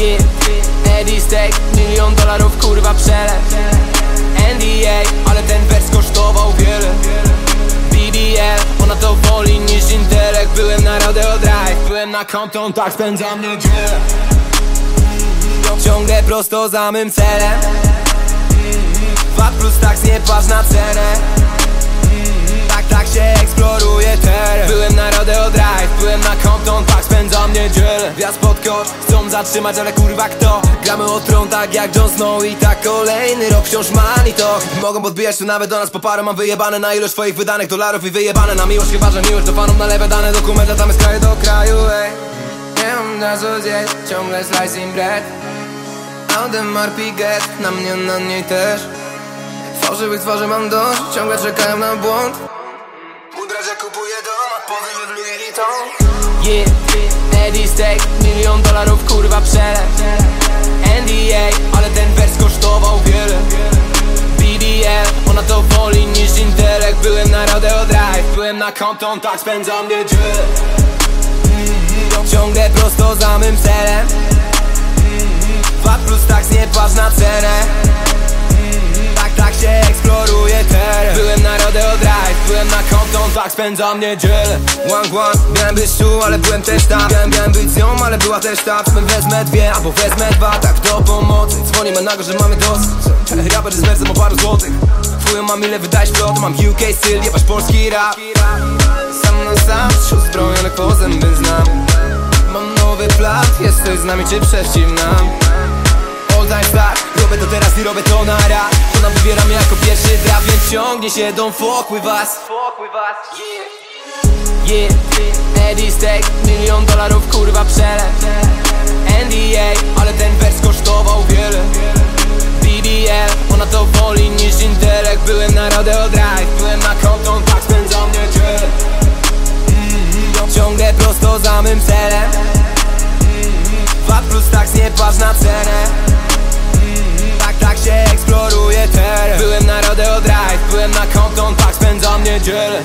Yeah, Eddie Steak, milion dolarów kurwa przelew NDA, ale ten wers kosztował wiele. BBL, ona to woli niż intelekt. Byłem na Rodeo Drive, byłem na Compton, tak spędzam niedzielę. Ciągle prosto za mym celem. VAT plus tax nie patrz na cenę. Tak, tak się eksploruje teren. Byłem na Rodeo Drive, byłem na Compton, tak spędzam niedzielę. Wjazd pod kosz, zatrzymać, ale kurwa kto? Gramy o tron tak jak Jon Snow i tak kolejny rok wciąż mani to. Mogą podbijać tu nawet do nas po parę Mam wyjebane na ilość twoich wydanych dolarów i wyjebane na miłość Chyba, że miłość do na lewe dane dokument Latamy z kraju do kraju, ej. Nie mam na co zjeść, ciągle slicing bread. Audemars Piguet, na mnie, na niej też. Fałszywych twarzy mam dość, ciągle czekają na błąd. Mój bracia kupuje dom, a powyżej w Louis Vuitton Yeah, Steak, milion dolarów kurwa przelew NDA, ale ten wers kosztował wiele. BBL, ona to woli niż intelekt. Byłem na Rodeo Drive, byłem na Compton, tak spędzam niedzielę. Ciągle prosto za mym celem. VAT plus tax nie patrz na cenę. Tak, tak się eksploruje teren. Byłem na Rodeo Drive, tak spędzam niedzielę One one, miałem być tu, ale byłem też tam. Miałem, miałem być z nią, ale była też tam Czy wezmę dwie, albo wezmę dwa, tak do pomocy Dzwonimy na go, że mamy dosyć. Raper z wersem o paru złotych. Twoją mam ile wydajesz flot, mam UK styl, jebać polski rap. Sam na sam, wśród zbrojonych po zęby znam Mam nowy plat, jesteś z nami czy przeciw nam time star, robię to teraz i robię to na raz. To nam wybieramy jako pierwszy draft, więc ciągnie się don't fuck with us Yeah, yeah, Eddie Steak, milion dolarów kurwa przelew NDA, ale ten wers kosztował wiele. BBL, ona to woli niż intelekt. Byłem na Rodeo Drive, byłem na Compton, tak spędzam niedzielę. Ciągle prosto za mym celem. VAT plus tax nie patrz na cenę. Tak, tak się eksploruje teren. Byłem na Rodeo Drive, byłem na Compton, tak spędzam niedzielę